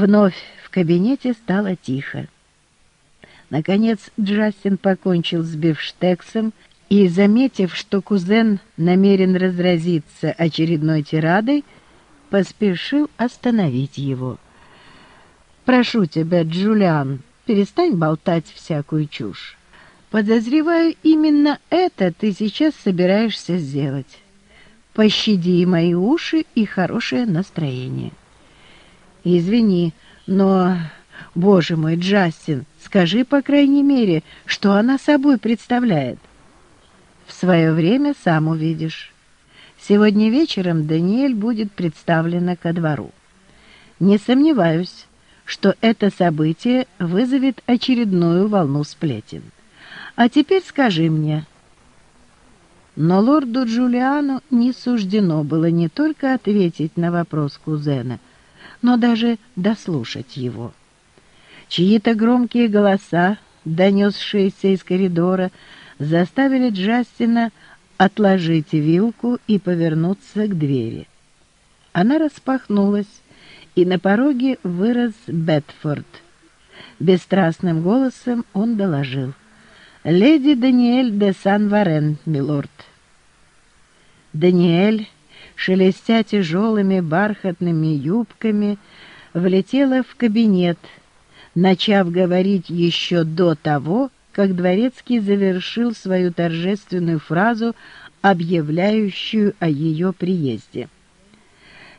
Вновь в кабинете стало тихо. Наконец Джастин покончил с бифштексом и, заметив, что кузен намерен разразиться очередной тирадой, поспешил остановить его. «Прошу тебя, Джулиан, перестань болтать всякую чушь. Подозреваю, именно это ты сейчас собираешься сделать. Пощади мои уши и хорошее настроение». «Извини, но, боже мой, Джастин, скажи, по крайней мере, что она собой представляет». «В свое время сам увидишь». Сегодня вечером Даниэль будет представлена ко двору. Не сомневаюсь, что это событие вызовет очередную волну сплетен. А теперь скажи мне. Но лорду Джулиану не суждено было не только ответить на вопрос кузена, но даже дослушать его. Чьи-то громкие голоса, донесшиеся из коридора, заставили Джастина отложить вилку и повернуться к двери. Она распахнулась, и на пороге вырос Бетфорд. Бесстрастным голосом он доложил. «Леди Даниэль де Сан-Варен, милорд». Даниэль, шелестя тяжелыми бархатными юбками, влетела в кабинет, начав говорить еще до того, как Дворецкий завершил свою торжественную фразу, объявляющую о ее приезде.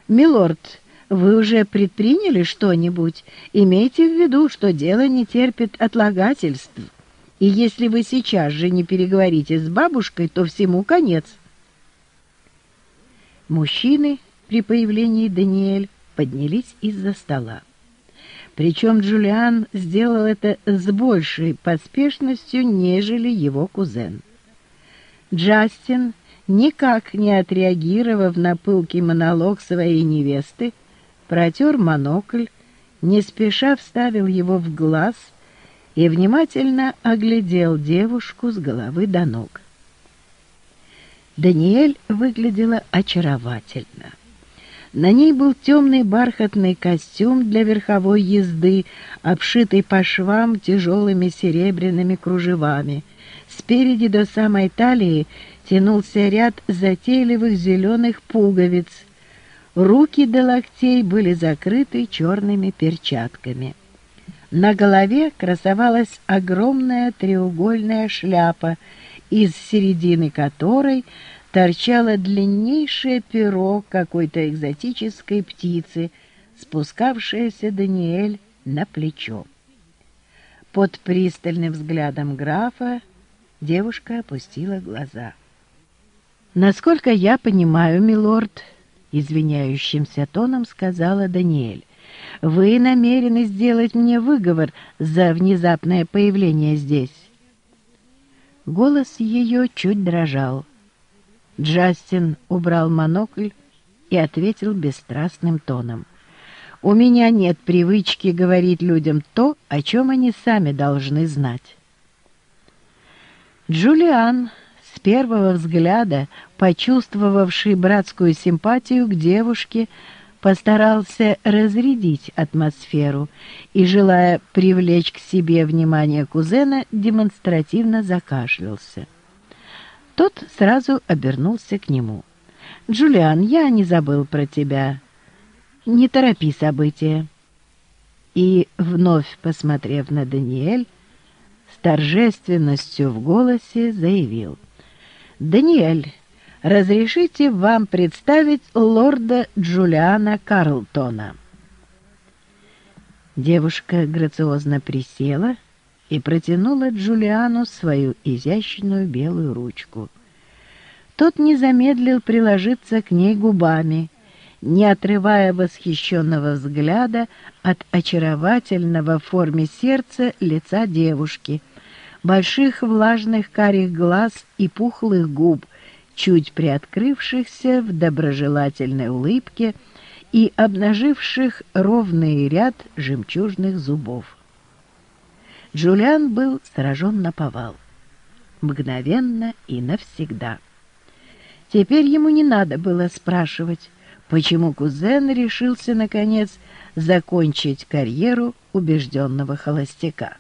«Милорд, вы уже предприняли что-нибудь? Имейте в виду, что дело не терпит отлагательств. И если вы сейчас же не переговорите с бабушкой, то всему конец». Мужчины при появлении Даниэль поднялись из-за стола. Причем Джулиан сделал это с большей поспешностью, нежели его кузен. Джастин, никак не отреагировав на пылкий монолог своей невесты, протер монокль, не спеша вставил его в глаз и внимательно оглядел девушку с головы до ног. Даниэль выглядела очаровательно. На ней был темный бархатный костюм для верховой езды, обшитый по швам тяжелыми серебряными кружевами. Спереди до самой талии тянулся ряд затейливых зеленых пуговиц. Руки до локтей были закрыты черными перчатками. На голове красовалась огромная треугольная шляпа, из середины которой торчало длиннейшее перо какой-то экзотической птицы, спускавшееся Даниэль на плечо. Под пристальным взглядом графа девушка опустила глаза. «Насколько я понимаю, милорд», — извиняющимся тоном сказала Даниэль, «вы намерены сделать мне выговор за внезапное появление здесь». Голос ее чуть дрожал. Джастин убрал монокль и ответил бесстрастным тоном. «У меня нет привычки говорить людям то, о чем они сами должны знать». Джулиан, с первого взгляда почувствовавший братскую симпатию к девушке, постарался разрядить атмосферу и, желая привлечь к себе внимание кузена, демонстративно закашлялся. Тот сразу обернулся к нему. «Джулиан, я не забыл про тебя. Не торопи события». И, вновь посмотрев на Даниэль, с торжественностью в голосе заявил. «Даниэль, разрешите вам представить лорда Джулиана Карлтона». Девушка грациозно присела и протянула Джулиану свою изящную белую ручку. Тот не замедлил приложиться к ней губами, не отрывая восхищенного взгляда от очаровательного в форме сердца лица девушки, больших влажных карих глаз и пухлых губ, чуть приоткрывшихся в доброжелательной улыбке и обнаживших ровный ряд жемчужных зубов. Джулиан был сражен на повал. Мгновенно и навсегда. Теперь ему не надо было спрашивать, почему кузен решился, наконец, закончить карьеру убежденного холостяка.